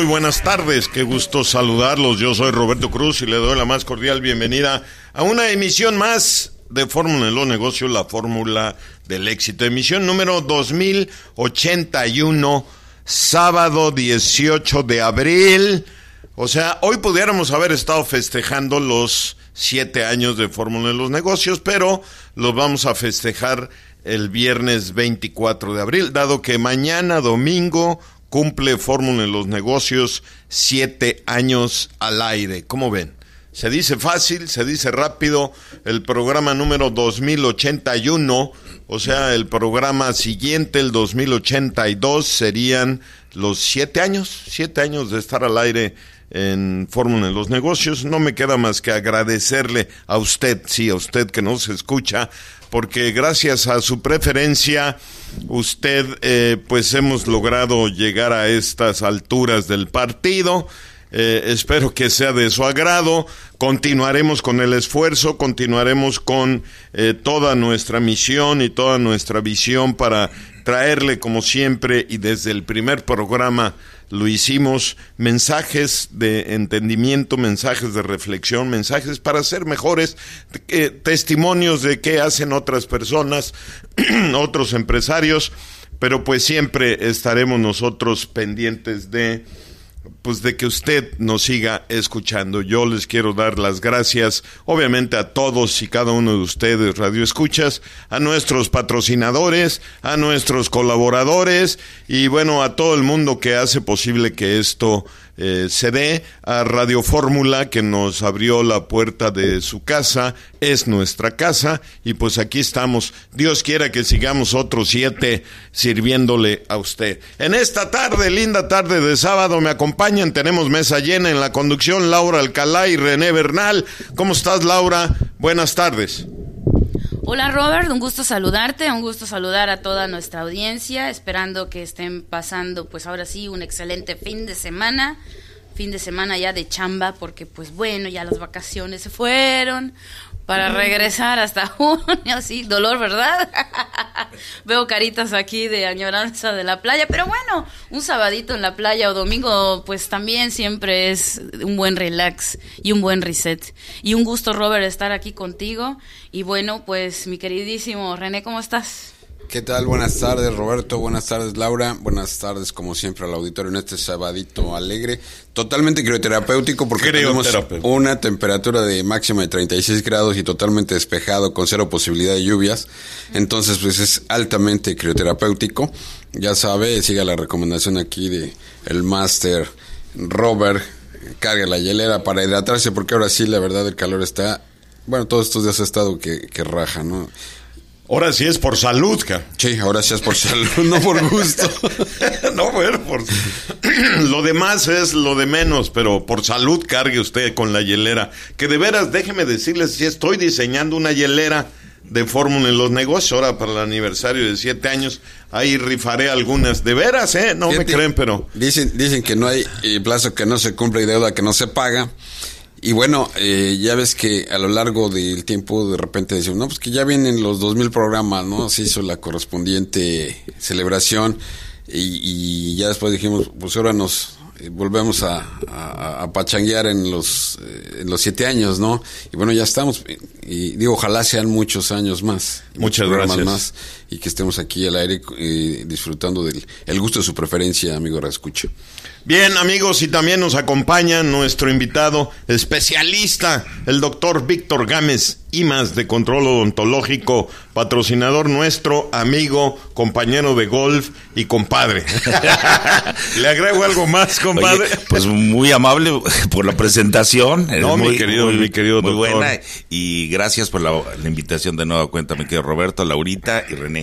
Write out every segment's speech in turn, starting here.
Muy buenas tardes, qué gusto saludarlos. Yo soy Roberto Cruz y le doy la más cordial bienvenida a una emisión más de Fórmula en los Negocios, la fórmula del éxito. Emisión número 2081, sábado 18 de abril. O sea, hoy pudiéramos haber estado festejando los siete años de Fórmula en los Negocios, pero los vamos a festejar el viernes 24 de abril, dado que mañana domingo cumple Fórmula en los Negocios siete años al aire. ¿Cómo ven? Se dice fácil, se dice rápido. El programa número 2081, o sea, el programa siguiente, el 2082, serían los siete años, siete años de estar al aire en Fórmula en los Negocios. No me queda más que agradecerle a usted, sí, a usted que nos escucha, porque gracias a su preferencia, usted, eh, pues hemos logrado llegar a estas alturas del partido. Eh, espero que sea de su agrado. Continuaremos con el esfuerzo, continuaremos con eh, toda nuestra misión y toda nuestra visión para traerle, como siempre, y desde el primer programa lo hicimos, mensajes de entendimiento, mensajes de reflexión, mensajes para ser mejores, eh, testimonios de qué hacen otras personas, otros empresarios, pero pues siempre estaremos nosotros pendientes de pues de que usted nos siga escuchando. Yo les quiero dar las gracias, obviamente a todos y cada uno de ustedes, Radio Escuchas, a nuestros patrocinadores, a nuestros colaboradores y bueno, a todo el mundo que hace posible que esto eh, a Radio Fórmula que nos abrió la puerta de su casa, es nuestra casa y pues aquí estamos. Dios quiera que sigamos otros siete sirviéndole a usted. En esta tarde, linda tarde de sábado, me acompañan, tenemos mesa llena en la conducción, Laura Alcalá y René Bernal. ¿Cómo estás, Laura? Buenas tardes. Hola Robert, un gusto saludarte, un gusto saludar a toda nuestra audiencia, esperando que estén pasando pues ahora sí un excelente fin de semana, fin de semana ya de chamba, porque pues bueno, ya las vacaciones se fueron, para regresar hasta junio, sí, dolor, ¿verdad? Veo caritas aquí de añoranza de la playa, pero bueno, un sabadito en la playa o domingo, pues también siempre es un buen relax y un buen reset. Y un gusto, Robert, estar aquí contigo. Y bueno, pues mi queridísimo René, ¿cómo estás? ¿Qué tal? Buenas tardes, Roberto. Buenas tardes, Laura. Buenas tardes, como siempre, al auditorio en este sabadito alegre. Totalmente crioterapéutico porque tenemos una temperatura de máxima de 36 grados y totalmente despejado con cero posibilidad de lluvias. Entonces, pues es altamente crioterapéutico. Ya sabe, siga la recomendación aquí de el máster Robert. Carga la hielera para hidratarse porque ahora sí, la verdad, el calor está... Bueno, todos estos días ha estado que, que raja, ¿no? Ahora sí es por salud, ca. Sí, ahora sí es por salud, no por gusto. no, bueno, por... lo demás es lo de menos, pero por salud cargue usted con la hielera. Que de veras, déjeme decirles, si estoy diseñando una hielera de fórmula en los negocios, ahora para el aniversario de siete años, ahí rifaré algunas. De veras, ¿eh? No me creen, pero... Dicen, dicen que no hay plazo que no se cumple y deuda que no se paga. Y bueno, eh, ya ves que a lo largo del tiempo de repente decimos, no, pues que ya vienen los 2000 programas, ¿no? Se hizo la correspondiente celebración y, ya después dijimos, pues ahora nos eh, volvemos a, a, pachanguear en los, eh, en los siete años, ¿no? Y bueno, ya estamos. Y digo, ojalá sean muchos años más. Muchas gracias. Más, y que estemos aquí al aire disfrutando del el gusto de su preferencia, amigo Rascucho. Bien, amigos, y también nos acompaña nuestro invitado especialista, el doctor Víctor Gámez Imas de Control Odontológico, patrocinador nuestro, amigo, compañero de golf y compadre. ¿Le agrego algo más, compadre? pues muy amable por la presentación. No, mi querido, mi querido muy buena. Y gracias por la, la invitación de nueva cuenta, mi querido Roberto, Laurita y René.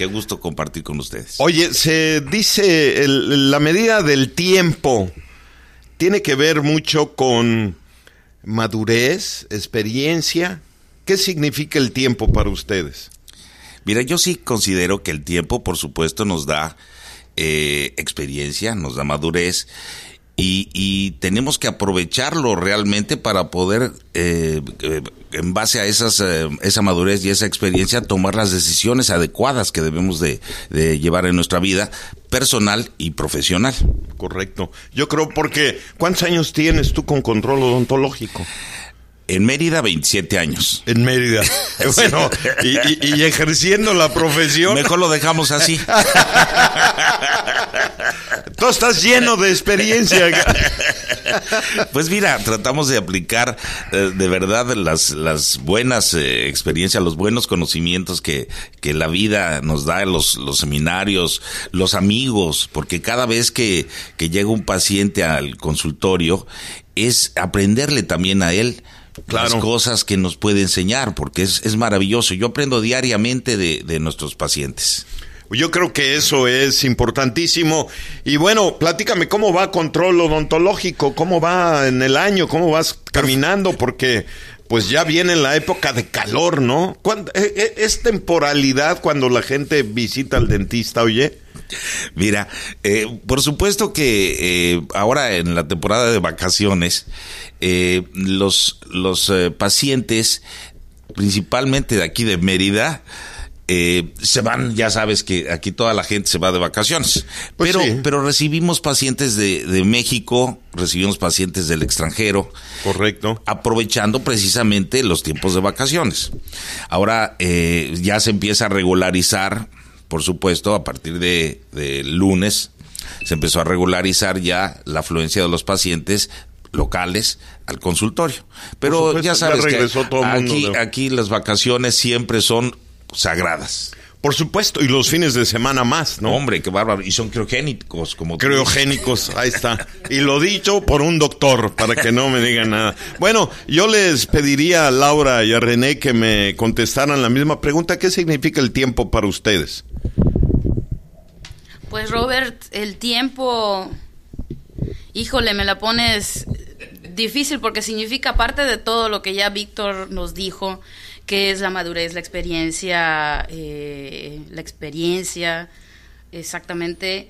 Qué gusto compartir con ustedes. Oye, se dice la medida del tiempo tiene que ver mucho con madurez, experiencia. ¿Qué significa el tiempo para ustedes? Mira, yo sí considero que el tiempo, por supuesto, nos da eh, experiencia, nos da madurez y, tenemos que aprovecharlo realmente para poder, eh, eh, en base a esas, eh, esa madurez y esa experiencia, tomar las decisiones adecuadas que debemos de, de llevar en nuestra vida personal y profesional. Correcto. Yo creo porque, ¿cuántos años tienes tú con control odontológico? En Mérida, 27 años. En Mérida. Bueno, y, ejerciendo la profesión. Mejor lo dejamos así. Tú estás lleno de experiencia. Pues mira, tratamos de aplicar eh, de verdad las, las buenas eh, experiencias, los buenos conocimientos que, que la vida nos da, los, los seminarios, los amigos, porque cada vez que, que llega un paciente al consultorio, es aprenderle también a él las cosas que nos puede enseñar, porque es, es maravilloso. Yo aprendo diariamente de, de nuestros pacientes. Yo creo que eso es importantísimo. Y bueno, platícame cómo va control odontológico, cómo va en el año, cómo vas caminando, porque pues ya viene la época de calor, ¿no? Eh, eh, ¿Es temporalidad cuando la gente visita al dentista, oye? Mira, eh, por supuesto que ahora en la temporada de vacaciones, los, los pacientes, principalmente de aquí de Mérida, eh, se van, ya sabes que aquí toda la gente se va de vacaciones. Pues pero, pero recibimos pacientes de, de, México, recibimos pacientes del extranjero. Correcto. Aprovechando precisamente los tiempos de vacaciones. Ahora eh, ya se empieza a regularizar, por supuesto, a partir de, de lunes se empezó a regularizar ya la afluencia de los pacientes locales al consultorio. Pero ya sabes que aquí, aquí las vacaciones siempre son sagradas. Por supuesto, y los fines de semana más, ¿no? Hombre, qué bárbaro. Y son criogénicos, como Criogénicos, ahí está. Y lo dicho por un doctor, para que no me digan nada. Bueno, yo les pediría a Laura y a René que me contestaran la misma pregunta. ¿Qué significa el tiempo para ustedes? Pues Robert, el tiempo, híjole, me la pones difícil porque significa parte de todo lo que ya Víctor nos dijo qué es la madurez, la experiencia, eh, la experiencia, exactamente,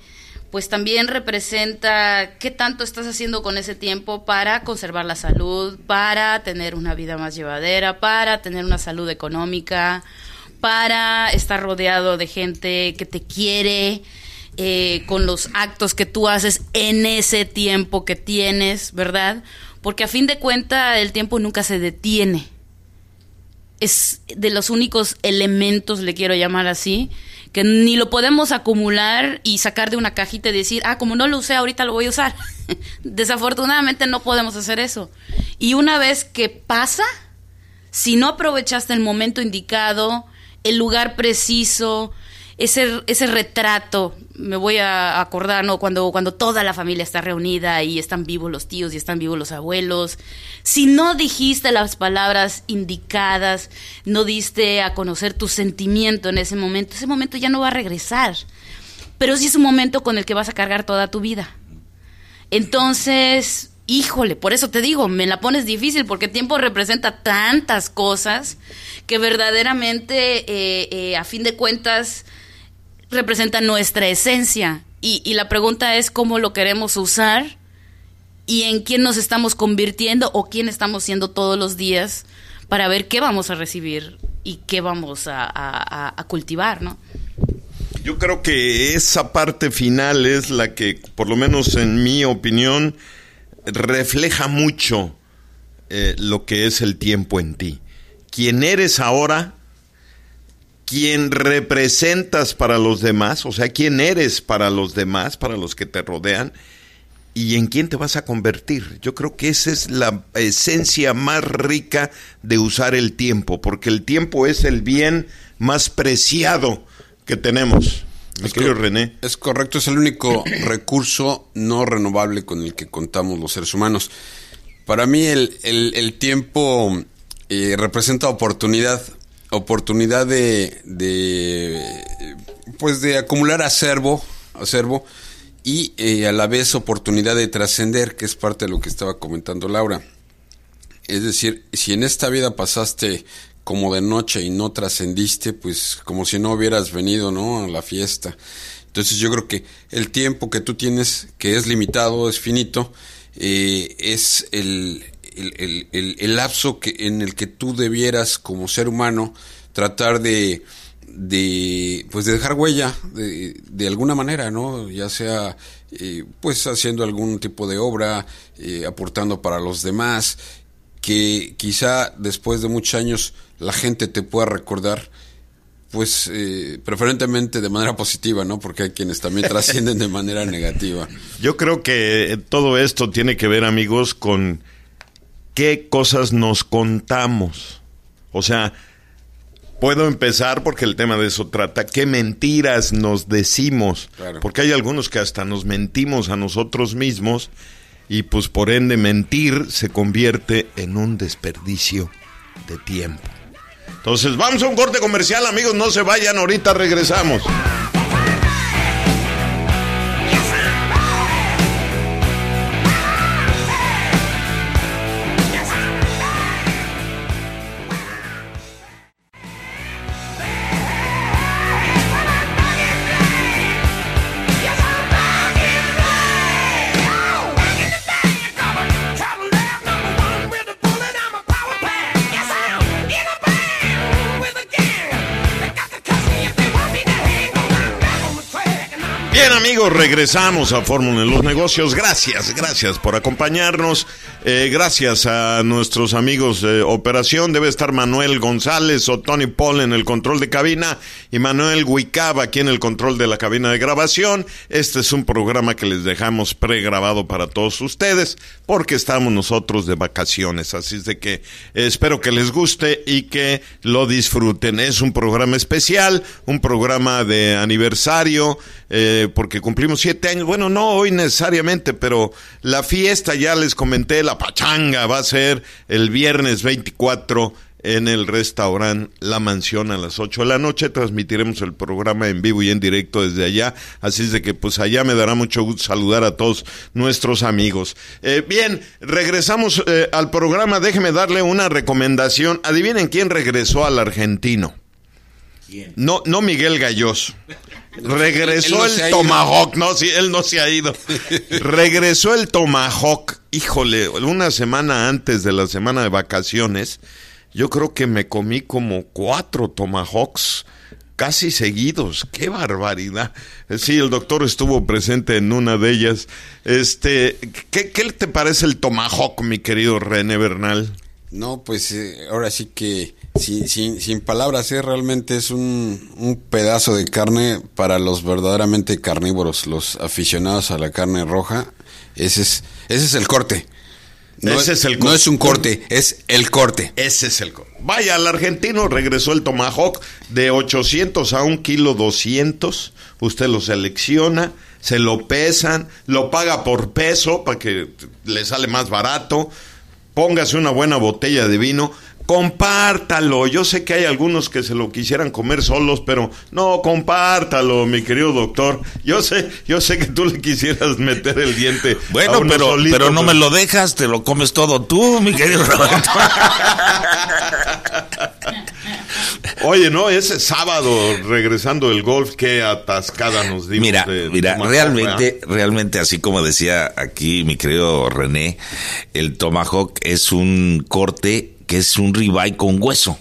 pues también representa qué tanto estás haciendo con ese tiempo para conservar la salud, para tener una vida más llevadera, para tener una salud económica, para estar rodeado de gente que te quiere, eh, con los actos que tú haces en ese tiempo que tienes, ¿verdad? Porque a fin de cuentas el tiempo nunca se detiene es de los únicos elementos, le quiero llamar así, que ni lo podemos acumular y sacar de una cajita y decir, ah, como no lo usé, ahorita lo voy a usar. Desafortunadamente no podemos hacer eso. Y una vez que pasa, si no aprovechaste el momento indicado, el lugar preciso, ese, ese retrato, me voy a acordar, ¿no? Cuando, cuando toda la familia está reunida y están vivos los tíos y están vivos los abuelos. Si no dijiste las palabras indicadas, no diste a conocer tu sentimiento en ese momento, ese momento ya no va a regresar. Pero sí es un momento con el que vas a cargar toda tu vida. Entonces, híjole, por eso te digo, me la pones difícil porque tiempo representa tantas cosas que verdaderamente, eh, eh, a fin de cuentas, representa nuestra esencia. Y, la pregunta es cómo lo queremos usar y en quién nos estamos convirtiendo o quién estamos siendo todos los días para ver qué vamos a recibir y qué vamos a, cultivar, ¿no? Yo creo que esa parte final es la que, por lo menos en mi opinión, refleja mucho eh, lo que es el tiempo en ti. Quien eres ahora quién representas para los demás, o sea, quién eres para los demás, para los que te rodean, y en quién te vas a convertir. Yo creo que esa es la esencia más rica de usar el tiempo, porque el tiempo es el bien más preciado que tenemos. es René. Es correcto, es el único recurso no renovable con el que contamos los seres humanos. Para mí el, el, tiempo eh, representa oportunidad oportunidad de, de pues de acumular acervo, acervo y eh, a la vez oportunidad de trascender, que es parte de lo que estaba comentando Laura. Es decir, si en esta vida pasaste como de noche y no trascendiste, pues como si no hubieras venido, ¿no? A la fiesta. Entonces yo creo que el tiempo que tú tienes, que es limitado, es finito, eh, es el, el, el, el, lapso que, en el que tú debieras como ser humano tratar de, de pues de dejar huella de, alguna manera no ya sea eh, pues haciendo algún tipo de obra eh, aportando para los demás que quizá después de muchos años la gente te pueda recordar pues eh, preferentemente de manera positiva, ¿no? Porque hay quienes también trascienden de manera negativa. Yo creo que todo esto tiene que ver, amigos, con qué cosas nos contamos. O sea, puedo empezar porque el tema de eso trata, qué mentiras nos decimos. Porque hay algunos que hasta nos mentimos a nosotros mismos y pues por ende mentir se convierte en un desperdicio de tiempo. Entonces vamos a un corte comercial, amigos, no se vayan, ahorita regresamos. Regresamos a Fórmula en los Negocios. Gracias, gracias por acompañarnos. Eh, gracias a nuestros amigos de operación. Debe estar Manuel González o Tony Paul en el control de cabina y Manuel Huicaba aquí en el control de la cabina de grabación. Este es un programa que les dejamos pregrabado para todos ustedes porque estamos nosotros de vacaciones. Así es de que eh, espero que les guste y que lo disfruten. Es un programa especial, un programa de aniversario, eh, porque cumplimos siete años. Bueno, no hoy necesariamente, pero la fiesta ya les comenté, la pachanga va a ser el viernes 24 en el restaurante La Mansión a las 8 de la noche. Transmitiremos el programa en vivo y en directo desde allá. Así es de que pues allá me dará mucho gusto saludar a todos nuestros amigos. Eh, bien, regresamos eh, al programa. Déjeme darle una recomendación. Adivinen quién regresó al argentino. No, no Miguel Galloso. Regresó el Tomahawk. No, sí, él no se ha ido. Regresó el Tomahawk. Híjole, una semana antes de la semana de vacaciones, yo creo que me comí como cuatro Tomahawks casi seguidos. ¡Qué barbaridad! Sí, el doctor estuvo presente en una de ellas. Este, ¿qué, qué te parece el Tomahawk, mi querido René Bernal? No, pues eh, ahora sí que sin, sin, sin palabras, ¿eh? realmente es un, un, pedazo de carne para los verdaderamente carnívoros, los aficionados a la carne roja. Ese es, ese es el corte. No, ese es, el no es un corte, es el corte. Ese es el corte. Vaya, al argentino regresó el tomahawk de 800 a un kilo 200. Usted lo selecciona, se lo pesan, lo paga por peso para que le sale más barato póngase una buena botella de vino, compártalo. Yo sé que hay algunos que se lo quisieran comer solos, pero no, compártalo, mi querido doctor. Yo sé, yo sé que tú le quisieras meter el diente. Bueno, pero, pero no me lo dejas, te lo comes todo tú, mi querido Roberto. Oye, no, ese sábado regresando del golf, qué atascada nos dimos. Mira, mira, realmente, realmente, así como decía aquí mi querido René, el tomahawk es un corte que es un ribeye con hueso.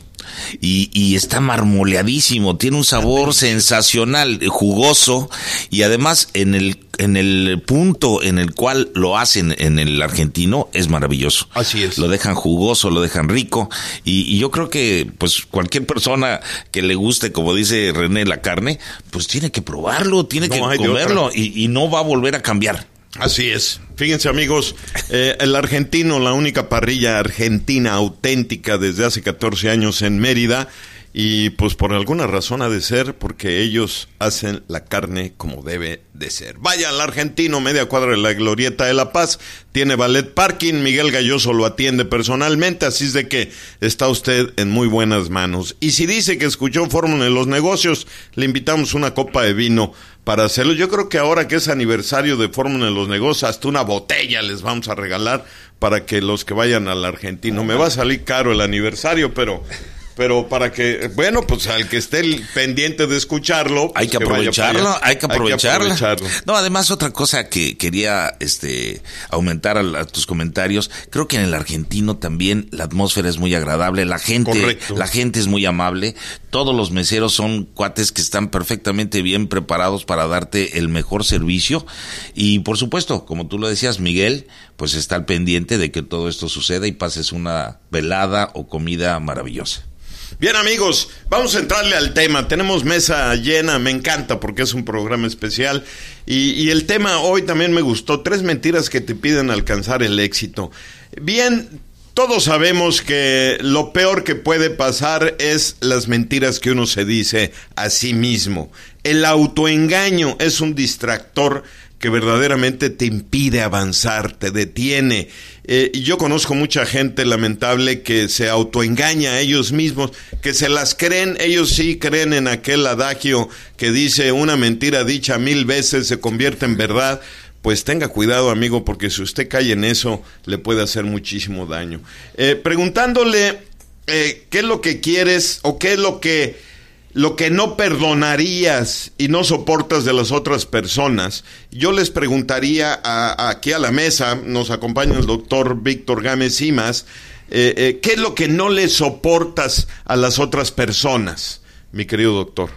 Y, y, está marmoleadísimo, tiene un sabor sensacional, jugoso y además en el en el punto en el cual lo hacen en el argentino es maravilloso. Así es. Lo dejan jugoso, lo dejan rico y, yo creo que pues cualquier persona que le guste, como dice René, la carne, pues tiene que probarlo, tiene que comerlo y, y no va a volver a cambiar. Así es. Fíjense amigos, eh, el argentino, la única parrilla argentina auténtica desde hace 14 años en Mérida, y pues por alguna razón ha de ser porque ellos hacen la carne como debe de ser. Vaya al argentino, media cuadra de la Glorieta de la Paz, tiene ballet parking, Miguel Galloso lo atiende personalmente, así es de que está usted en muy buenas manos. Y si dice que escuchó Fórmula en los negocios, le invitamos una copa de vino para hacerlo. Yo creo que ahora que es aniversario de Fórmula en los negocios, hasta una botella les vamos a regalar para que los que vayan al argentino, me va a salir caro el aniversario, pero pero para que, bueno, pues al que esté pendiente de escucharlo. hay, que pues aprovecharlo, hay que aprovecharlo, No, además otra cosa que quería este aumentar a, tus comentarios, creo que en el argentino también la atmósfera es muy agradable, la gente, la gente es muy amable, todos los meseros son cuates que están perfectamente bien preparados para darte el mejor servicio y por supuesto, como tú lo decías, Miguel, pues está al pendiente de que todo esto suceda y pases una velada o comida maravillosa. Bien amigos, vamos a entrarle al tema. Tenemos mesa llena, me encanta porque es un programa especial. Y, el tema hoy también me gustó, tres mentiras que te piden alcanzar el éxito. Bien, todos sabemos que lo peor que puede pasar es las mentiras que uno se dice a sí mismo. El autoengaño es un distractor que verdaderamente te impide avanzar, te detiene. Eh, y yo conozco mucha gente lamentable que se autoengaña a ellos mismos, que se las creen, ellos sí creen en aquel adagio que dice una mentira dicha mil veces se convierte en verdad. Pues tenga cuidado, amigo, porque si usted cae en eso, le puede hacer muchísimo daño. Eh, preguntándole eh, qué es lo que quieres o qué es lo que lo que no perdonarías y no soportas de las otras personas, yo les preguntaría aquí a la mesa, nos acompaña el doctor Víctor Gámez Simas, eh, eh, ¿qué es lo que no le soportas a las otras personas, mi querido doctor?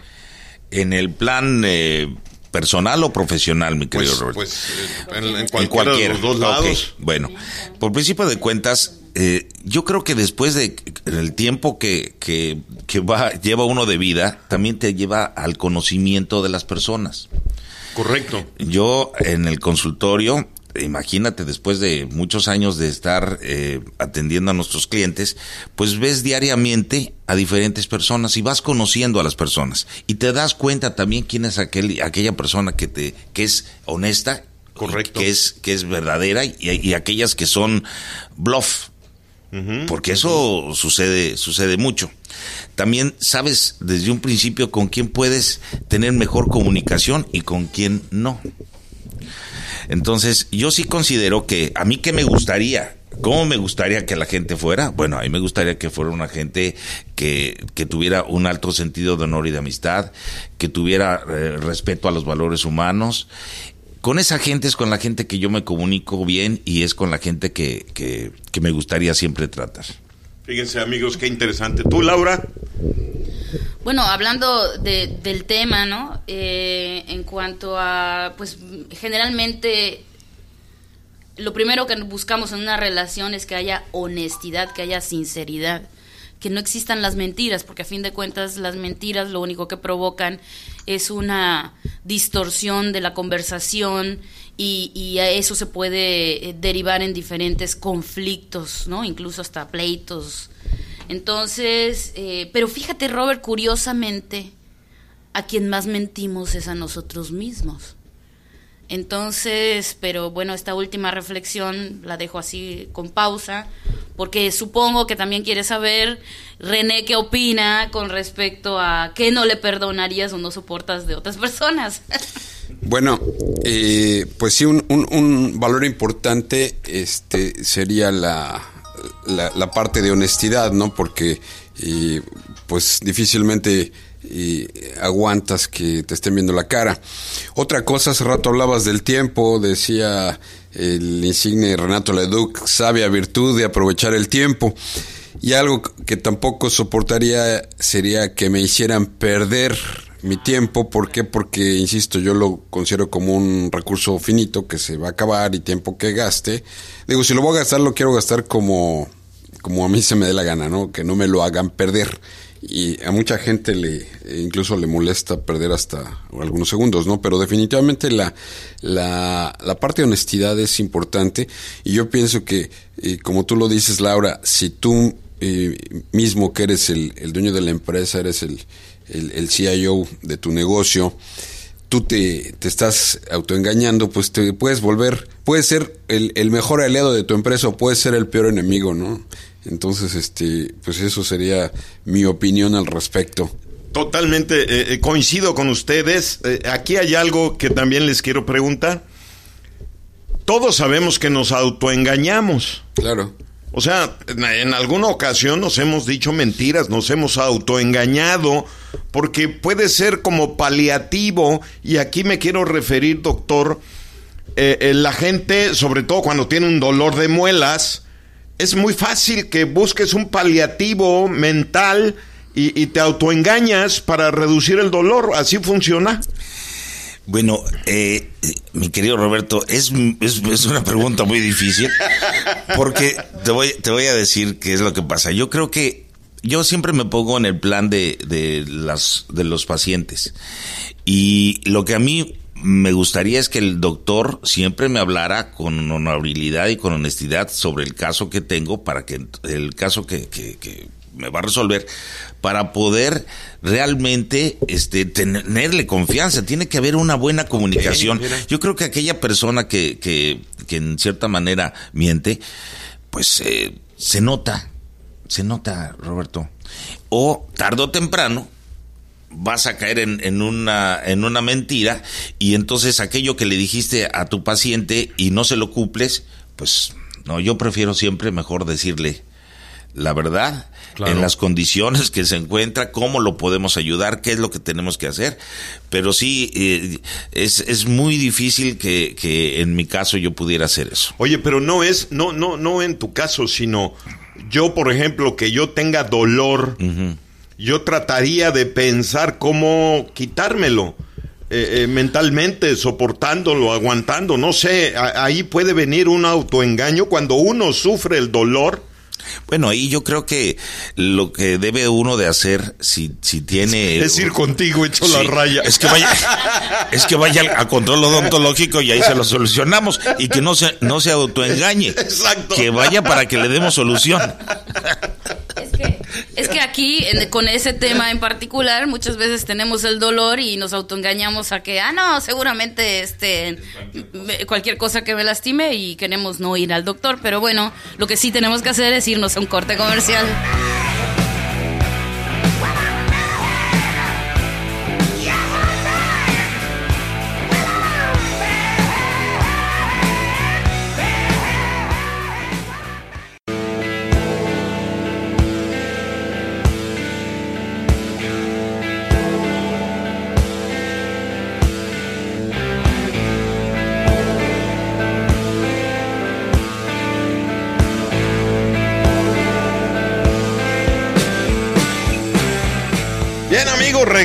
En el plan eh, personal o profesional, mi querido pues, Roberto. Pues en, cualquiera, de los dos lados. Bueno, por principio de cuentas, eh, yo creo que después de el tiempo que, que, va, lleva uno de vida, también te lleva al conocimiento de las personas. Correcto. Yo en el consultorio, imagínate, después de muchos años de estar eh, atendiendo a nuestros clientes, pues ves diariamente a diferentes personas y vas conociendo a las personas y te das cuenta también quién es aquel, aquella persona que te que es honesta, correcto, que es que es verdadera y, y aquellas que son bluff, porque eso sucede, sucede mucho. También sabes desde un principio con quién puedes tener mejor comunicación y con quién no. Entonces, yo sí considero que a mí que me gustaría, ¿cómo me gustaría que la gente fuera? Bueno, a mí me gustaría que fuera una gente que, que tuviera un alto sentido de honor y de amistad, que tuviera eh, respeto a los valores humanos con esa gente es con la gente que yo me comunico bien y es con la gente que, que, me gustaría siempre tratar. Fíjense amigos, qué interesante. ¿Tú, Laura? Bueno, hablando del tema, ¿no? Eh, en cuanto a, pues generalmente lo primero que buscamos en una relación es que haya honestidad, que haya sinceridad que no existan las mentiras, porque a fin de cuentas las mentiras lo único que provocan es una distorsión de la conversación y, a eso se puede eh, derivar en diferentes conflictos, ¿no? Incluso hasta pleitos. Entonces, eh, pero fíjate, Robert, curiosamente, a quien más mentimos es a nosotros mismos. Entonces, pero bueno, esta última reflexión la dejo así con pausa, porque supongo que también quiere saber, René, qué opina con respecto a qué no le perdonarías o no soportas de otras personas. Bueno, eh, pues sí, un, un, valor importante este, sería la, la, parte de honestidad, ¿no? Porque eh, pues difícilmente y aguantas que te estén viendo la cara. Otra cosa, hace rato hablabas del tiempo, decía el insigne Renato Leduc, sabia virtud de aprovechar el tiempo. Y algo que tampoco soportaría sería que me hicieran perder mi tiempo. ¿Por qué? Porque, insisto, yo lo considero como un recurso finito que se va a acabar y tiempo que gaste. Digo, si lo voy a gastar, lo quiero gastar como, como a mí se me dé la gana, ¿no? Que no me lo hagan perder y a mucha gente le incluso le molesta perder hasta algunos segundos, ¿no? Pero definitivamente la, la, la parte de honestidad es importante y yo pienso que, eh, como tú lo dices, Laura, si tú eh, mismo que eres el, el, dueño de la empresa, eres el, el, el CIO de tu negocio, tú te, te, estás autoengañando, pues te puedes volver, puedes ser el, el, mejor aliado de tu empresa o puedes ser el peor enemigo, ¿no? Entonces, este, pues eso sería mi opinión al respecto. Totalmente eh, eh, coincido con ustedes. Eh, aquí hay algo que también les quiero preguntar. Todos sabemos que nos autoengañamos. Claro. O sea, en alguna ocasión nos hemos dicho mentiras, nos hemos autoengañado, porque puede ser como paliativo, y aquí me quiero referir, doctor, eh, eh, la gente, sobre todo cuando tiene un dolor de muelas, es muy fácil que busques un paliativo mental y, te autoengañas para reducir el dolor. Así funciona. Bueno, eh, mi querido Roberto, es, es, una pregunta muy difícil porque te voy, te voy a decir qué es lo que pasa. Yo creo que yo siempre me pongo en el plan de, de, las, de los pacientes y lo que a mí me gustaría es que el doctor siempre me hablara con honorabilidad y con honestidad sobre el caso que tengo para que el caso que, que me va a resolver para poder realmente este, tenerle confianza. Tiene que haber una buena comunicación. Yo creo que aquella persona que, que, que en cierta manera miente, pues eh, se nota, se nota, Roberto. O tarde o temprano vas a caer en, en, una, en una mentira y entonces aquello que le dijiste a tu paciente y no se lo cumples, pues no, yo prefiero siempre mejor decirle la verdad en las condiciones que se encuentra, cómo lo podemos ayudar, qué es lo que tenemos que hacer. Pero sí, eh, es, es muy difícil que, que en mi caso yo pudiera hacer eso. Oye, pero no es, no, no, no en tu caso, sino yo, por ejemplo, que yo tenga dolor, yo trataría de pensar cómo quitármelo. Eh, eh, mentalmente, soportándolo, aguantando, no sé, ahí puede venir un autoengaño cuando uno sufre el dolor bueno, ahí yo creo que lo que debe uno de hacer, si, si tiene... Es ir contigo hecho la raya. Es que vaya, es que vaya a control odontológico y ahí se lo solucionamos. Y que no se, no se autoengañe. Exacto. Que vaya para que le demos solución. Es que aquí, con ese tema en particular, muchas veces tenemos el dolor y nos autoengañamos a que, ah, no, seguramente este, cualquier cosa que me lastime y queremos no ir al doctor. Pero bueno, lo que sí tenemos que hacer es irnos a un corte comercial.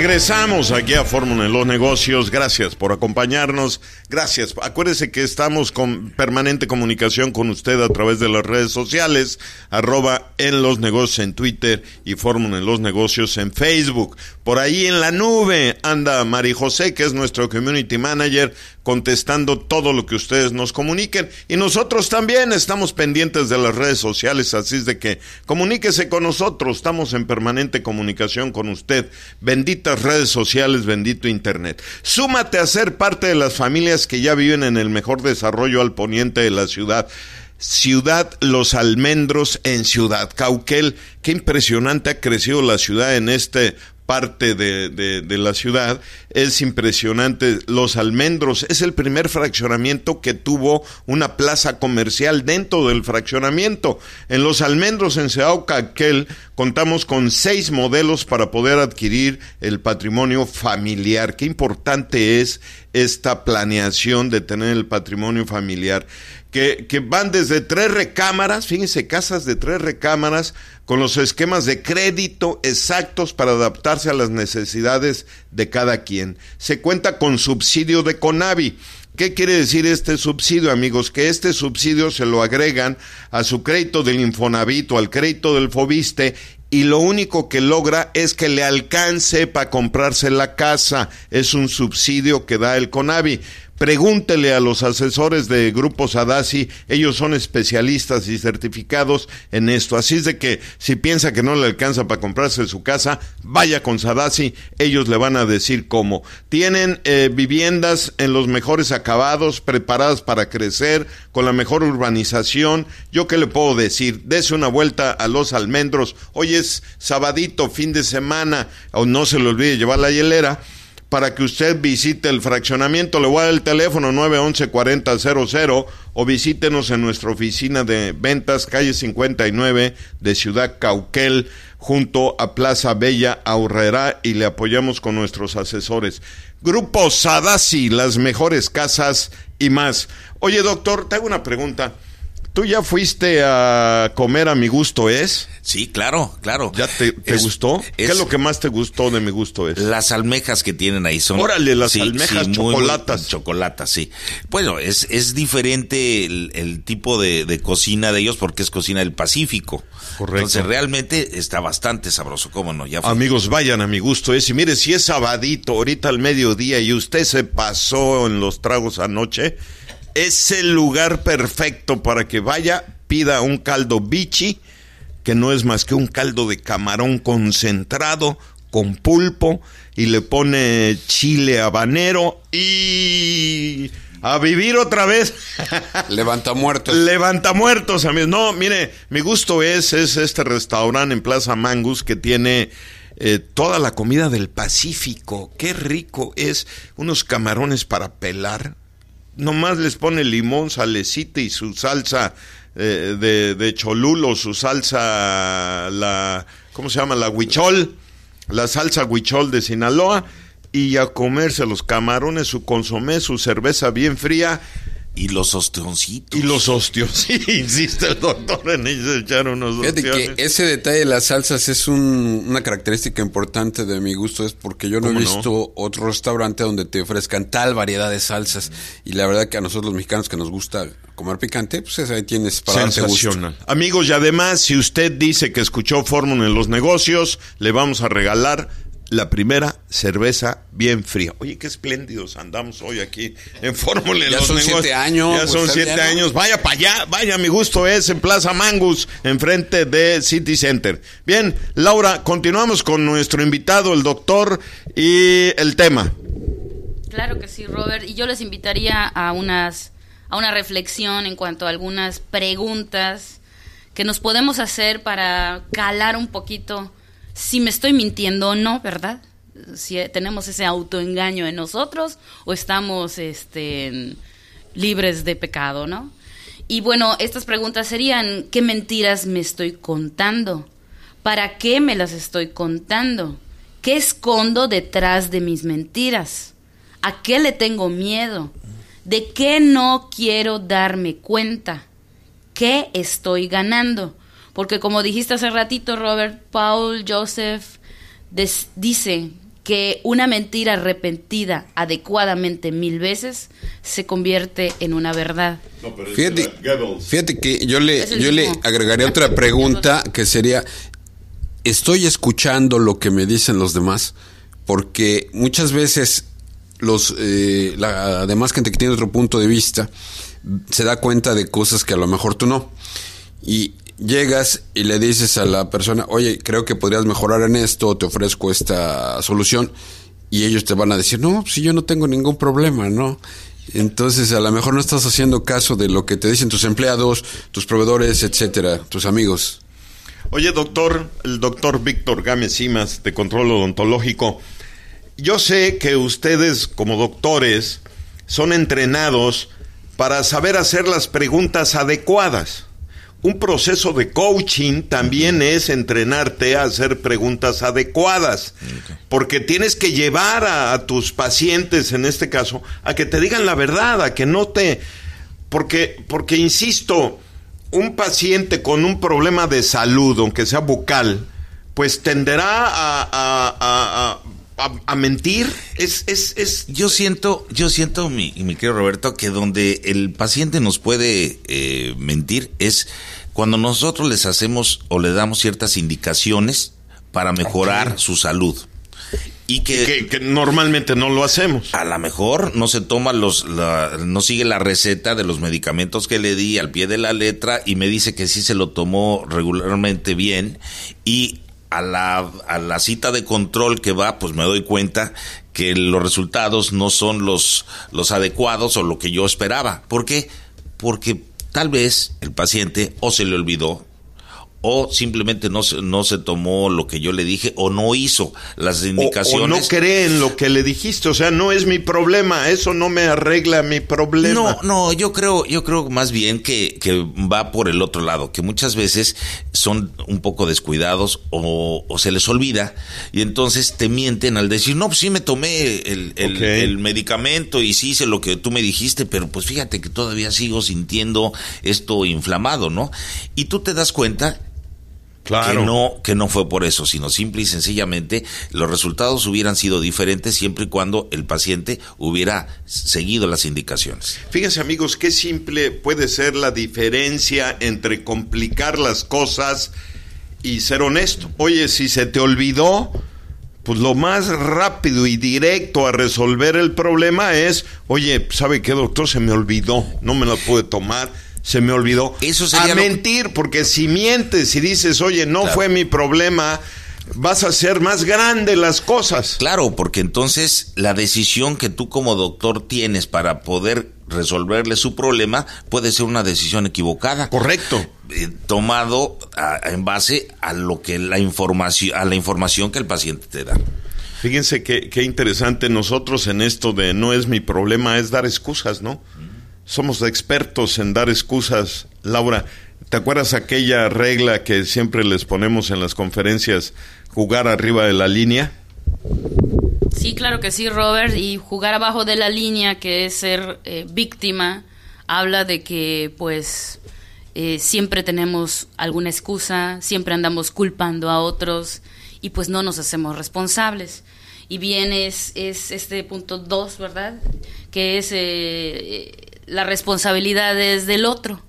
Regresamos aquí a Fórmula en los Negocios. Gracias por acompañarnos. Gracias. Acuérdese que estamos con permanente comunicación con usted a través de las redes sociales, arroba en los negocios en Twitter y Fórmula en los Negocios en Facebook. Por ahí en la nube anda Mari José, que es nuestro community manager, contestando todo lo que ustedes nos comuniquen. Y nosotros también estamos pendientes de las redes sociales, así es de que comuníquese con nosotros. Estamos en permanente comunicación con usted. Benditas redes sociales, bendito Internet. Súmate a ser parte de las familias que ya viven en el mejor desarrollo al poniente de la ciudad. Ciudad Los Almendros en Ciudad Cauquel. Qué impresionante ha crecido la ciudad en este parte de, de, la ciudad. Es impresionante. Los Almendros es el primer fraccionamiento que tuvo una plaza comercial dentro del fraccionamiento. En Los Almendros, en Seaucaquel, contamos con seis modelos para poder adquirir el patrimonio familiar. Qué importante es esta planeación de tener el patrimonio familiar que, van desde tres recámaras, fíjense, casas de tres recámaras, con los esquemas de crédito exactos para adaptarse a las necesidades de cada quien. Se cuenta con subsidio de Conavi. ¿Qué quiere decir este subsidio, amigos? Que este subsidio se lo agregan a su crédito del Infonavit o al crédito del Fobiste y lo único que logra es que le alcance para comprarse la casa. Es un subsidio que da el Conavi. Pregúntele a los asesores de Grupo Sadasi, ellos son especialistas y certificados en esto. Así es de que si piensa que no le alcanza para comprarse su casa, vaya con Sadasi, ellos le van a decir cómo. Tienen eh, viviendas en los mejores acabados, preparadas para crecer, con la mejor urbanización. Yo qué le puedo decir, dese una vuelta a los almendros. Hoy es sabadito, fin de semana, o no se le olvide llevar la hielera para que usted visite el fraccionamiento. Le voy a dar el teléfono 911-4000 o visítenos en nuestra oficina de ventas, calle 59 de Ciudad Cauquel, junto a Plaza Bella Aurrera y le apoyamos con nuestros asesores. Grupo Sadasi, las mejores casas y más. Oye, doctor, te hago una pregunta. ¿Tú ya fuiste a comer a mi gusto es? Sí, claro, claro. ¿Ya te, gustó? ¿Qué es lo que más te gustó de mi gusto es? Las almejas que tienen ahí son... Órale, las almejas chocolatas. chocolatas, sí. Bueno, es, es diferente el, tipo de, cocina de ellos porque es cocina del Pacífico. Correcto. Entonces realmente está bastante sabroso, ¿cómo no? Ya Amigos, vayan a mi gusto es. Y mire, si es sabadito, ahorita al mediodía y usted se pasó en los tragos anoche es el lugar perfecto para que vaya, pida un caldo bichi, que no es más que un caldo de camarón concentrado con pulpo y le pone chile habanero y a vivir otra vez. Levanta muertos. Levanta muertos, amigos. No, mire, mi gusto es, es este restaurante en Plaza Mangus que tiene eh, toda la comida del Pacífico. Qué rico es. Unos camarones para pelar nomás les pone limón, salecita y su salsa eh, de, de, cholulo, su salsa, la, ¿cómo se llama? La huichol, la salsa huichol de Sinaloa, y a comerse los camarones, su consomé, su cerveza bien fría, y los ostioncitos. Y los ostios, insiste el doctor en echar unos Fíjate que ese detalle de las salsas es una característica importante de mi gusto, es porque yo no he visto otro restaurante donde te ofrezcan tal variedad de salsas. Y la verdad que a nosotros los mexicanos que nos gusta comer picante, pues ahí tienes para Sensacional. Amigos, y además, si usted dice que escuchó Fórmula en los negocios, le vamos a regalar la primera cerveza bien fría. Oye, qué espléndidos andamos hoy aquí en Fórmula. Ya son siete años. Ya son pues, siete años. Vaya para allá, vaya, mi gusto es en Plaza Mangus, enfrente de City Center. Bien, Laura, continuamos con nuestro invitado, el doctor, y el tema. Claro que sí, Robert. Y yo les invitaría a unas a una reflexión en cuanto a algunas preguntas que nos podemos hacer para calar un poquito si me estoy mintiendo o no, ¿verdad? Si tenemos ese autoengaño en nosotros o estamos este, libres de pecado, ¿no? Y bueno, estas preguntas serían, ¿qué mentiras me estoy contando? ¿Para qué me las estoy contando? ¿Qué escondo detrás de mis mentiras? ¿A qué le tengo miedo? ¿De qué no quiero darme cuenta? ¿Qué estoy ganando? Porque como dijiste hace ratito, Robert, Paul Joseph dice que una mentira repetida adecuadamente mil veces se convierte en una verdad. fíjate, que yo le, yo le agregaría otra pregunta que sería, ¿estoy escuchando lo que me dicen los demás? Porque muchas veces los eh, la demás gente que tiene otro punto de vista se da cuenta de cosas que a lo mejor tú no. Y llegas y le dices a la persona, oye, creo que podrías mejorar en esto, te ofrezco esta solución, y ellos te van a decir, no, si yo no tengo ningún problema, ¿no? Entonces, a lo mejor no estás haciendo caso de lo que te dicen tus empleados, tus proveedores, etcétera, tus amigos. Oye, doctor, el doctor Víctor Gámez Simas, de Control Odontológico, yo sé que ustedes, como doctores, son entrenados para saber hacer las preguntas adecuadas un proceso de coaching también es entrenarte a hacer preguntas adecuadas, porque tienes que llevar a, tus pacientes, en este caso, a que te digan la verdad, a que no te... Porque, porque insisto, un paciente con un problema de salud, aunque sea bucal, pues tenderá a, a, mentir. Es, es, es, Yo siento, yo siento, mi, mi querido Roberto, que donde el paciente nos puede eh, mentir es cuando nosotros les hacemos o le damos ciertas indicaciones para mejorar su salud. Y que, normalmente no lo hacemos. A lo mejor no se toma los, no sigue la receta de los medicamentos que le di al pie de la letra y me dice que sí se lo tomó regularmente bien y a la, a la cita de control que va, pues me doy cuenta que los resultados no son los, los adecuados o lo que yo esperaba. ¿Por qué? Porque tal vez el paciente o se le olvidó o simplemente no se, no se tomó lo que yo le dije o no hizo las indicaciones. O, no cree en lo que le dijiste, o sea, no es mi problema, eso no me arregla mi problema. No, no, yo creo, yo creo más bien que, que va por el otro lado, que muchas veces son un poco descuidados o, se les olvida y entonces te mienten al decir, no, pues sí me tomé el, el medicamento y sí hice lo que tú me dijiste, pero pues fíjate que todavía sigo sintiendo esto inflamado, ¿no? Y tú te das cuenta que no, que no fue por eso, sino simple y sencillamente los resultados hubieran sido diferentes siempre y cuando el paciente hubiera seguido las indicaciones. Fíjense amigos, qué simple puede ser la diferencia entre complicar las cosas y ser honesto. Oye, si se te olvidó, pues lo más rápido y directo a resolver el problema es, oye, ¿sabe qué doctor? Se me olvidó, no me lo pude tomar se me olvidó. Eso sería a mentir, porque si mientes y dices, oye, no fue mi problema, vas a hacer más grande las cosas. Claro, porque entonces la decisión que tú como doctor tienes para poder resolverle su problema puede ser una decisión equivocada. Correcto. Eh, tomado en base a lo que la información, a la información que el paciente te da. Fíjense qué, qué interesante nosotros en esto de no es mi problema, es dar excusas, ¿no? Somos expertos en dar excusas. Laura, ¿te acuerdas aquella regla que siempre les ponemos en las conferencias, jugar arriba de la línea? Sí, claro que sí, Robert. Y jugar abajo de la línea, que es ser eh, víctima, habla de que pues eh, siempre tenemos alguna excusa, siempre andamos culpando a otros y pues no nos hacemos responsables. Y bien es, es este punto 2, ¿verdad? Que es eh, la responsabilidad es del otro.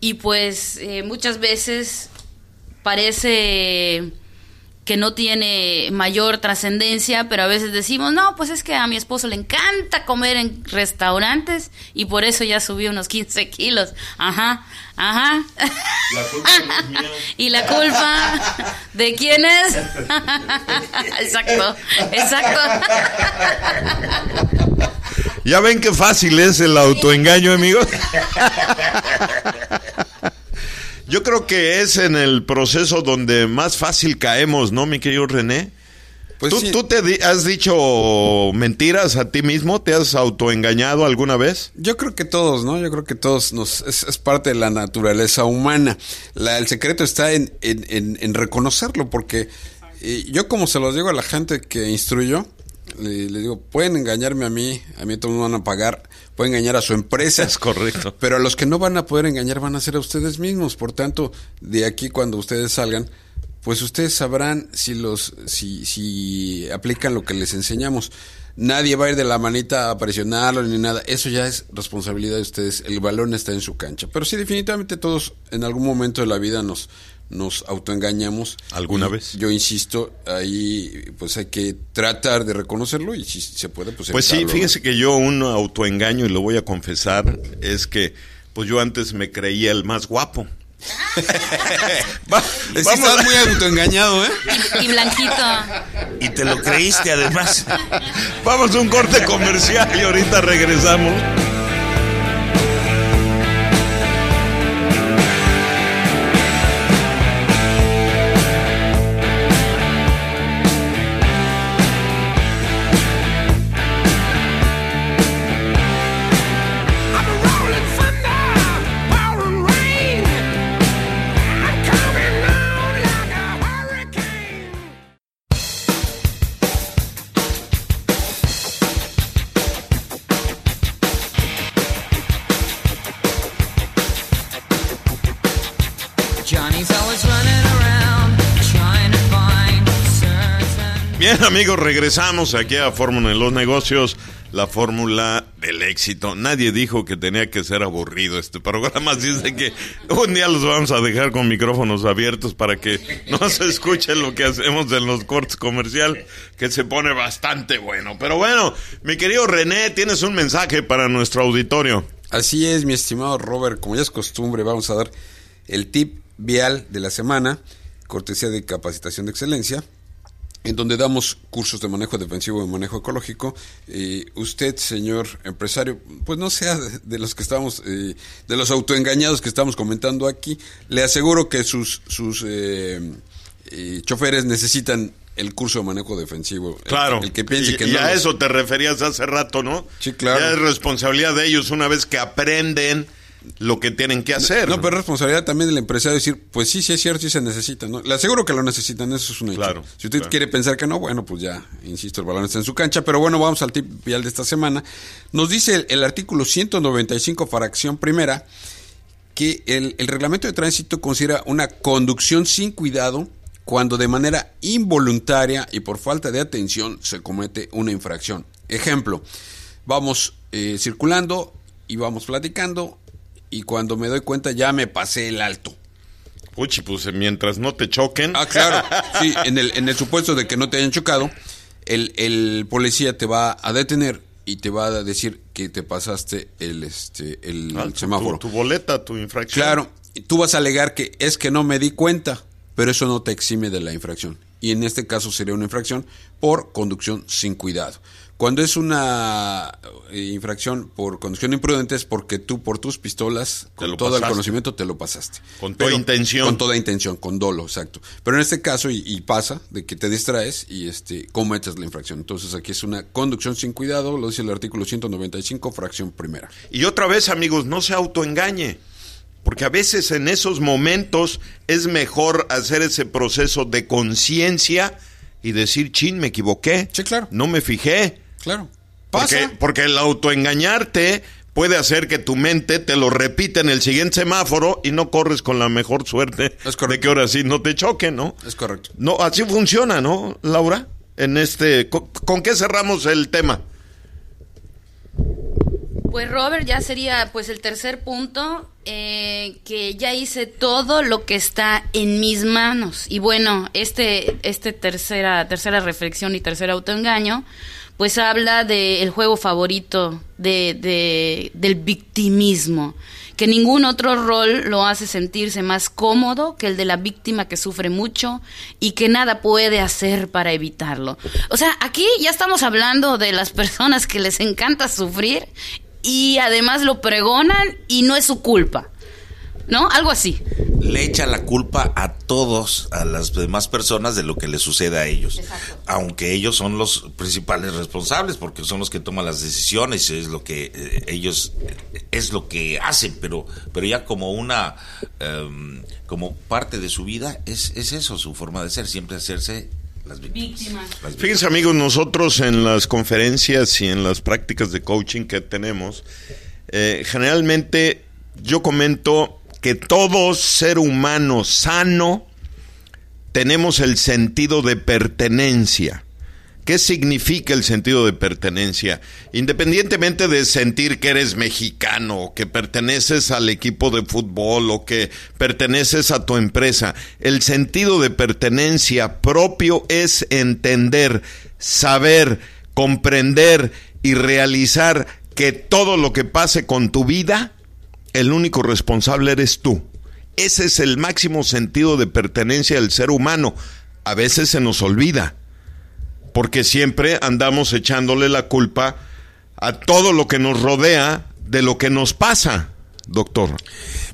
Y pues eh, muchas veces parece que no tiene mayor trascendencia, pero a veces decimos, no, pues es que a mi esposo le encanta comer en restaurantes y por eso ya subió unos 15 kilos. Ajá, ajá. La culpa es mía. ¿Y la culpa de quién es? exacto, exacto. Ya ven qué fácil es el autoengaño, amigos. Yo creo que es en el proceso donde más fácil caemos, ¿no, mi querido René? Pues ¿Tú, te has dicho mentiras a ti mismo? ¿Te has autoengañado alguna vez? Yo creo que todos, ¿no? Yo creo que todos nos es, parte de la naturaleza humana. el secreto está en, en, reconocerlo, porque eh, yo como se los digo a la gente que instruyo, le, digo, pueden engañarme a mí, a mí todos me van a pagar, pueden engañar a su empresa. Es correcto. Pero a los que no van a poder engañar van a ser a ustedes mismos. Por tanto, de aquí cuando ustedes salgan, pues ustedes sabrán si los, si, si aplican lo que les enseñamos. Nadie va a ir de la manita a presionarlo ni nada. Eso ya es responsabilidad de ustedes. El balón está en su cancha. Pero sí, definitivamente todos en algún momento de la vida nos, nos autoengañamos. ¿Alguna vez? Yo insisto, ahí pues hay que tratar de reconocerlo y si se puede, pues... Pues sí, fíjese que yo un autoengaño, y lo voy a confesar, es que pues yo antes me creía el más guapo. Va, Estás muy autoengañado, ¿eh? Y, y, blanquito. Y te lo creíste además. Vamos a un corte comercial y ahorita regresamos. Amigos, regresamos aquí a Fórmula en los negocios, la fórmula del éxito. Nadie dijo que tenía que ser aburrido este programa, así es que un día los vamos a dejar con micrófonos abiertos para que no se escuche lo que hacemos en los cortes comercial, que se pone bastante bueno. Pero bueno, mi querido René, tienes un mensaje para nuestro auditorio. Así es, mi estimado Robert, como ya es costumbre, vamos a dar el tip vial de la semana, cortesía de capacitación de excelencia en donde damos cursos de manejo defensivo y manejo ecológico. Y usted, señor empresario, pues no sea de, los que estamos, eh, de los autoengañados que estamos comentando aquí, le aseguro que sus, sus eh, eh, choferes necesitan el curso de manejo defensivo. Claro. El, que piense que y a eso te referías hace rato, ¿no? Sí, claro. Ya es responsabilidad de ellos una vez que aprenden lo que tienen que hacer. No, pero responsabilidad también del empresario decir, pues sí, sí es cierto, sí se necesita, ¿no? Le aseguro que lo necesitan, eso es un hecho. Claro, si usted quiere pensar que no, bueno, pues ya, insisto, el balón está en su cancha, pero bueno, vamos al tip vial de esta semana. Nos dice el, el artículo 195, fracción primera, que el, el reglamento de tránsito considera una conducción sin cuidado cuando de manera involuntaria y por falta de atención se comete una infracción. Ejemplo, vamos eh, circulando y vamos platicando y cuando me doy cuenta ya me pasé el alto. Uy, pues mientras no te choquen. Ah, claro. Sí, en el, en el supuesto de que no te hayan chocado, el, el policía te va a detener y te va a decir que te pasaste el, este, el ah, semáforo. Tu, tu, boleta, tu infracción. Claro, tú vas a alegar que es que no me di cuenta pero eso no te exime de la infracción. Y en este caso sería una infracción por conducción sin cuidado. Cuando es una eh, infracción por conducción imprudente es porque tú por tus pistolas, con todo el conocimiento, te lo pasaste. Con toda intención. Con toda intención, con dolo, exacto. Pero en este caso, y, pasa, de que te distraes y este cometes la infracción. Entonces aquí es una conducción sin cuidado, lo dice el artículo 195, fracción primera. Y otra vez, amigos, no se autoengañe. Porque a veces en esos momentos es mejor hacer ese proceso de conciencia y decir, chin, me equivoqué. Sí, claro. No me fijé. Claro. Porque, porque el autoengañarte puede hacer que tu mente te lo repita en el siguiente semáforo y no corres con la mejor suerte de que ahora sí no te choque, ¿no? Es correcto. No, así funciona, ¿no, Laura? En este, con qué cerramos el tema? Pues Robert, ya sería pues el tercer punto, eh, que ya hice todo lo que está en mis manos. Y bueno, este, este tercera, tercera reflexión y tercer autoengaño, pues habla del juego favorito de, de, del victimismo, que ningún otro rol lo hace sentirse más cómodo que el de la víctima que sufre mucho y que nada puede hacer para evitarlo. O sea, aquí ya estamos hablando de las personas que les encanta sufrir y además lo pregonan y no es su culpa. ¿No? Algo así. Le echa la culpa a todos, a las demás personas de lo que le sucede a ellos. Aunque ellos son los principales responsables, porque son los que toman las decisiones, es lo que eh, ellos, eh, es lo que hacen, pero, pero ya como una, em, como parte de su vida, es, es eso, su forma de ser, siempre hacerse las víctimas. Fíjense amigos, nosotros en las conferencias y en las prácticas de coaching que tenemos, eh, generalmente yo comento que todo ser humano sano tenemos el sentido de pertenencia. ¿Qué significa el sentido de pertenencia? Independientemente de sentir que eres mexicano, que perteneces al equipo de fútbol o que perteneces a tu empresa, el sentido de pertenencia propio es entender, saber, comprender y realizar que todo lo que pase con tu vida, el único responsable eres tú. Ese es el máximo sentido de pertenencia del ser humano. A veces se nos olvida porque siempre andamos echándole la culpa a todo lo que nos rodea de lo que nos pasa, doctor.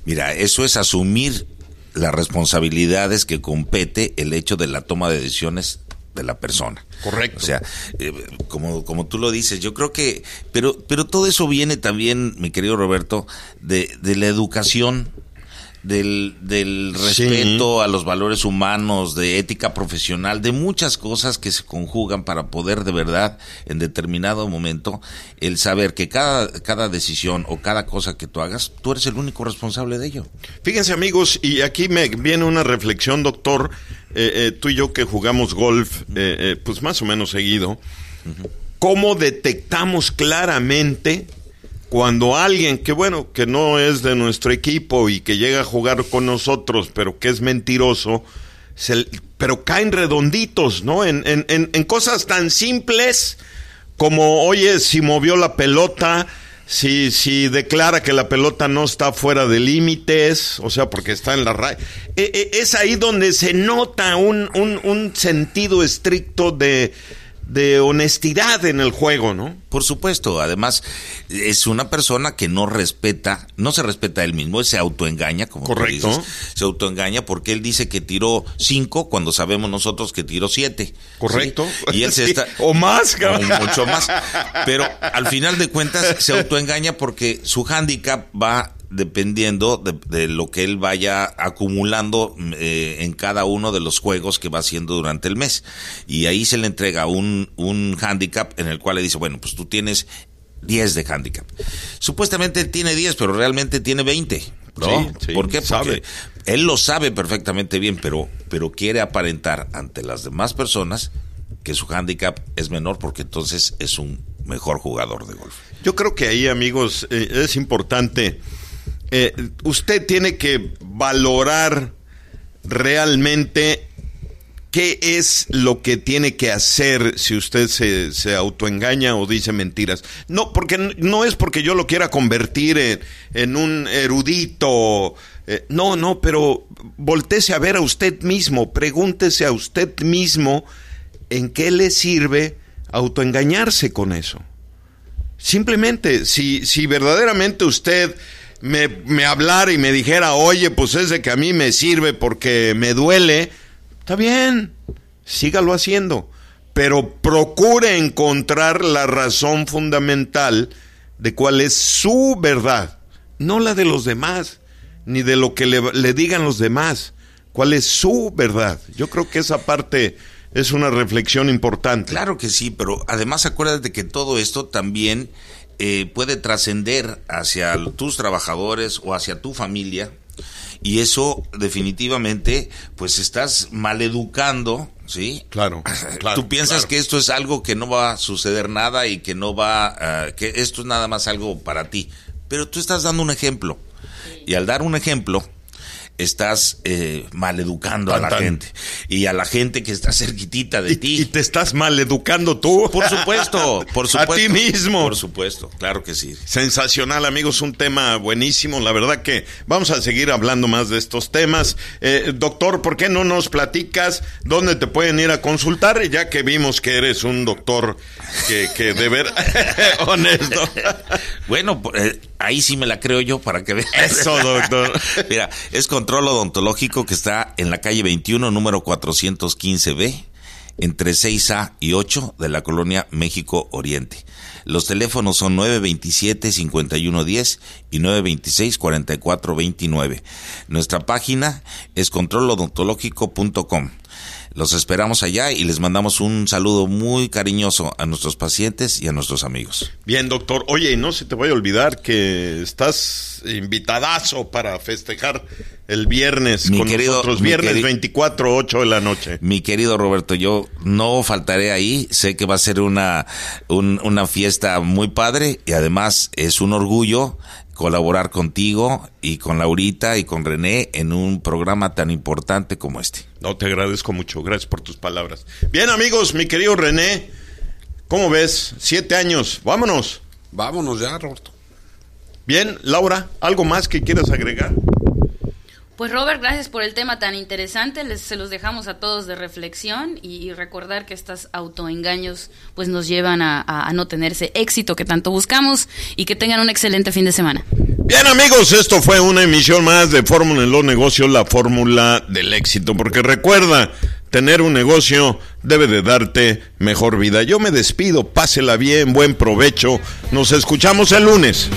Mira, eso es asumir las responsabilidades que compete el hecho de la toma de decisiones de la persona. Correcto. O sea, eh, como, como tú lo dices, yo creo que, pero, pero todo eso viene también, mi querido Roberto, de, de la educación del, del respeto a los valores humanos, de ética profesional, de muchas cosas que se conjugan para poder de verdad, en determinado momento, el saber que cada, cada decisión o cada cosa que tú hagas, tú eres el único responsable de ello. Fíjense amigos, y aquí me viene una reflexión, doctor, eh, eh, tú y yo que jugamos golf, eh, pues más o menos seguido, ¿cómo detectamos claramente cuando alguien que bueno, que no es de nuestro equipo y que llega a jugar con nosotros, pero que es mentiroso, pero caen redonditos, ¿no? En, en, en, cosas tan simples como, oye, si movió la pelota, si, si declara que la pelota no está fuera de límites, o sea, porque está en la raya. E, e, es ahí donde se nota un, un, un sentido estricto de, de honestidad en el juego, ¿no? Por supuesto, además es una persona que no respeta, no se respeta a él mismo, se autoengaña, como Correcto. Dices, se autoengaña porque él dice que tiró cinco cuando sabemos nosotros que tiró siete. Correcto. Y él se está o más, o mucho más. Pero al final de cuentas se autoengaña porque su hándicap va dependiendo de, lo que él vaya acumulando eh, en cada uno de los juegos que va haciendo durante el mes. Y ahí se le entrega un, un handicap en el cual le dice, bueno, pues tú tienes 10 de handicap. Supuestamente tiene 10, pero realmente tiene 20. ¿no? ¿Por qué? Porque él lo sabe perfectamente bien, pero, pero quiere aparentar ante las demás personas que su handicap es menor porque entonces es un mejor jugador de golf. Yo creo que ahí, amigos, eh, es importante eh, usted tiene que valorar realmente qué es lo que tiene que hacer si usted se, se autoengaña o dice mentiras. No, porque no es porque yo lo quiera convertir en, un erudito. Eh, no, no, pero voltese a ver a usted mismo, pregúntese a usted mismo en qué le sirve autoengañarse con eso. Simplemente, si, si verdaderamente usted me, me hablara y me dijera, oye, pues es de que a mí me sirve porque me duele, está bien, sígalo haciendo. Pero procure encontrar la razón fundamental de cuál es su verdad, no la de los demás, ni de lo que le, le digan los demás. ¿Cuál es su verdad? Yo creo que esa parte es una reflexión importante. Claro que sí, pero además acuérdate que todo esto también eh, puede trascender hacia tus trabajadores o hacia tu familia y eso definitivamente pues estás maleducando, ¿sí? Claro. Tú piensas que esto es algo que no va a suceder nada y que no va a, que esto es nada más algo para ti, pero tú estás dando un ejemplo. Y al dar un ejemplo, estás eh, maleducando a la gente y a la gente que está cerquitita de ti. Y te estás maleducando tú. Por supuesto, por supuesto. A ti mismo. Por supuesto, claro que sí. Sensacional, amigos, un tema buenísimo. La verdad que vamos a seguir hablando más de estos temas. Eh, doctor, ¿por qué no nos platicas dónde te pueden ir a consultar? Ya que vimos que eres un doctor que, que de ver honesto. bueno, eh, ahí sí me la creo yo para que veas. Eso, doctor. Mira, es control odontológico que está en la calle 21, número 415B, entre 6A y 8 de la colonia México Oriente. Los teléfonos son 927-5110 y 926-4429. Nuestra página es controlodontológico.com. Los esperamos allá y les mandamos un saludo muy cariñoso a nuestros pacientes y a nuestros amigos. Bien, doctor. Oye, no se te vaya a olvidar que estás invitadazo para festejar el viernes mi con querido, nosotros. Viernes 24, 8 de la noche. Mi querido Roberto, yo no faltaré ahí. Sé que va a ser una, una fiesta muy padre y además es un orgullo colaborar contigo y con Laurita y con René en un programa tan importante como este. No, te agradezco mucho. Gracias por tus palabras. Bien, amigos, mi querido René, ¿cómo ves? Siete años. Vámonos. Vámonos ya, Roberto. Bien, Laura, ¿algo más que quieras agregar? Pues Robert, gracias por el tema tan interesante. Les, se los dejamos a todos de reflexión y, recordar que estos autoengaños pues nos llevan a, a, no tener ese éxito que tanto buscamos y que tengan un excelente fin de semana. Bien amigos, esto fue una emisión más de Fórmula en los negocios, la fórmula del éxito, porque recuerda, tener un negocio debe de darte mejor vida. Yo me despido, pásela bien, buen provecho, nos escuchamos el lunes.